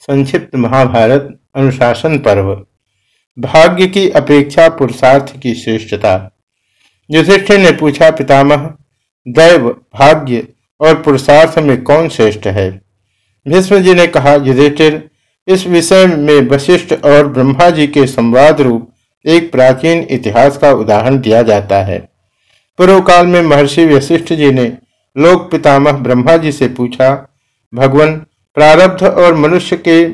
संक्षिप्त महाभारत अनुशासन पर्व। भाग्य की अपेक्षा पुरुषार्थ की श्रेष्ठता। युधिष्ठिर ने पूछा, पितामह, दैव, भाग्य और पुरुषार्थ में कौन श्रेष्ठ है? भीष्म जी ने कहा, युधिष्ठिर, इस विषय में वशिष्ठ और ब्रह्मा जी के संवाद रूप एक प्राचीन इतिहास का उदाहरण दिया जाता है। पूर्व काल में महर्षि वशिष्ठ जी ने लोक पितामह ब्रह्मा जी से पूछा, भगवान प्रारब्ध और मनुष्य के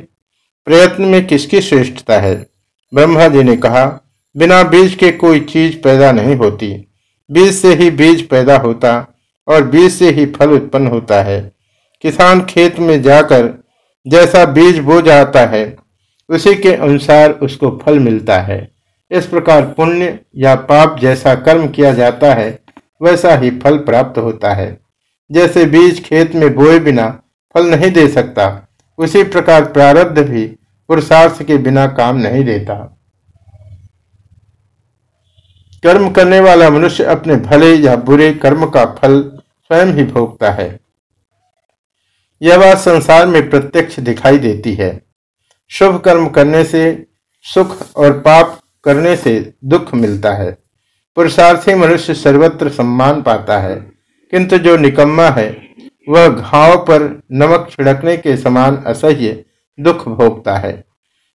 प्रयत्न में किसकी श्रेष्ठता है? ब्रह्मा जी ने कहा, बिना बीज के कोई चीज़ पैदा नहीं होती। बीज से ही बीज पैदा होता और बीज से ही फल उत्पन्न होता है। किसान खेत में जाकर जैसा बीज बो जाता है, उसी के अनुसार उसको फल मिलता है। इस प्रकार पुण्य या पाप जैसा कर्म किया जाता है, वैसा ही फल प्राप्त होता है। जैसे बीज खेत में बोए बिना फल नहीं दे सकता। उसी प्रकार प्रारब्ध भी पुरुषार्थ के बिना काम नहीं देता। कर्म करने वाला मनुष्य अपने भले या बुरे कर्म का फल स्वयं ही भोगता है। यह बात संसार में प्रत्यक्ष दिखाई देती है। शुभ कर्म करने से, सुख और पाप करने से दुख मिलता है। पुरुषार्थी मनुष्य सर्वत्र सम्मान पाता है, किंतु जो निकम्मा है वह घाव पर नमक छिड़कने के समान असह्य दुख भोगता है।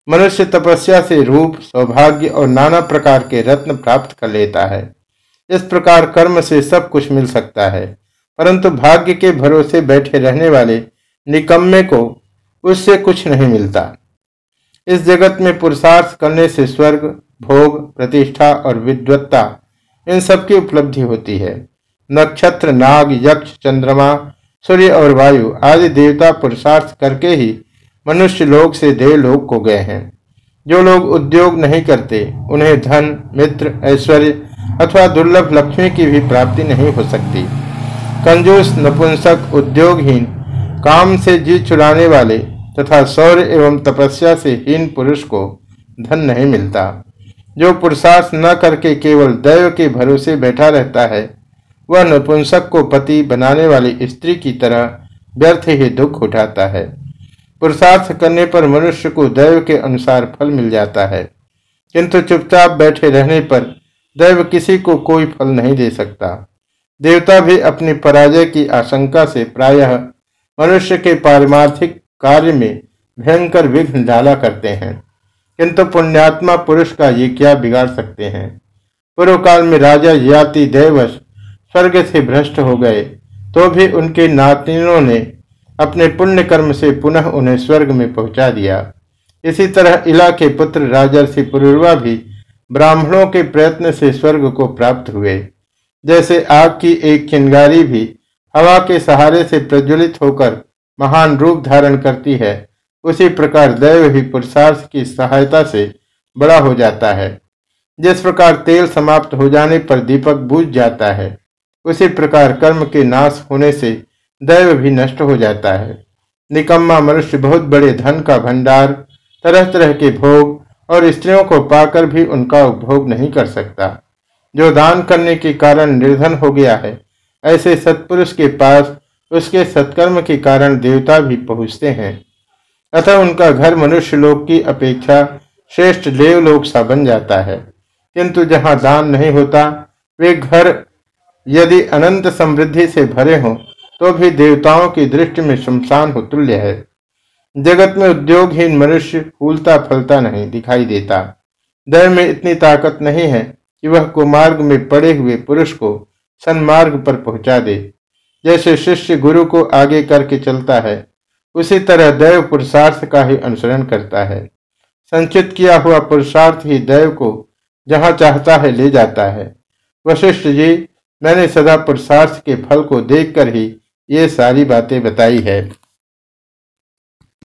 मनुष्य तपस्या से रूप, सौभाग्य और नाना प्रकार के रत्न प्राप्त कर लेता है। इस प्रकार कर्म से सब कुछ मिल सकता है। परंतु भाग्य के भरोसे बैठे रहने वाले निकम्मे को उससे कुछ नहीं मिलता। इस जगत में पुरुषार्थ करने से स्वर्ग, भोग, प्रतिष्ठा और विद्वत्ता इन सब की उपलब्धि होती है। नक्षत्र, नाग, यक्ष, चंद्रमा सूर्य और वायु आदि देवता पुरुषार्थ करके ही मनुष्य लोक से देवलोक को गए हैं। जो लोग उद्योग नहीं करते, उन्हें धन, मित्र, ऐश्वर्य अथवा दुर्लभ लक्ष्मी की भी प्राप्ति नहीं हो सकती। कंजूस, नपुंसक, उद्योगहीन, काम से जी चुराने वाले तथा सौर्य एवं तपस्या से हीन पुरुष को धन नहीं मिलता। जो पुरुषार्थ न करके केवल दैव के भरोसे बैठा रहता है वह नपुंसक को पति बनाने वाली स्त्री की तरह व्यर्थ ही दुख उठाता है। पुरुषार्थ करने पर मनुष्य को दैव के अनुसार फल मिल जाता है। किंतु चुपचाप बैठे रहने पर दैव किसी को कोई फल नहीं दे सकता। देवता भी अपनी पराजय की आशंका से प्रायः मनुष्य के पारमार्थिक कार्य में भयंकर विघ्न डाला करते हैं। किंतु पुण्यात्मा पुरुष का ये क्या बिगाड़ सकते हैं? पूर्व काल में राजा याति देवश स्वर्ग से भ्रष्ट हो गए। तो भी उनके नातिनों ने अपने पुण्य कर्म से पुनः उन्हें स्वर्ग में पहुँचा दिया। इसी तरह इला के पुत्र राजर्षि पुरुर्वा भी ब्राह्मणों के प्रयत्न से स्वर्ग को प्राप्त हुए। जैसे आग की एक चिंगारी भी हवा के सहारे से प्रज्वलित होकर महान रूप धारण करती है, उसी प्रकार दैव भी पुरुषार्थ की सहायता से बड़ा हो जाता है। जिस प्रकार तेल समाप्त हो जाने पर दीपक बूझ जाता है उसी प्रकार कर्म के नाश होने से दैव भी नष्ट हो जाता है। निकम्मा मनुष्य बहुत बड़े धन का भंडार तरह तरह के भोग और स्त्रियों को पाकर भी उनका उपभोग नहीं कर सकता। जो दान करने के कारण निर्धन हो गया है, ऐसे सत्पुरुष के पास उसके सत्कर्म के कारण देवता भी पहुँचते हैं। अतः उनका घर मनुष्य लोक की अपेक्षा श्रेष्ठ देवलोक सा बन जाता है। किंतु जहाँ दान नहीं होता, वे घर यदि अनंत समृद्धि से भरे हों तो भी देवताओं की दृष्टि में शमशान हो तुल्य है। जगत में उद्योगहीन मनुष्य फूलता फलता नहीं दिखाई देता। दर में इतनी ताकत नहीं है कि वह कुमार्ग में पड़े हुए पुरुष को सन्मार्ग पर पहुँचा दे। जैसे शिष्य गुरु को आगे करके चलता है, उसी तरह दैव पुरुषार्थ का ही अनुसरण करता है। संचित किया हुआ पुरुषार्थ ही दैव को जहाँ चाहता है ले जाता है। वशिष्ठ जी मैंने सदा पुरुषार्थ के फल को देखकर ही ये सारी बातें बताई है।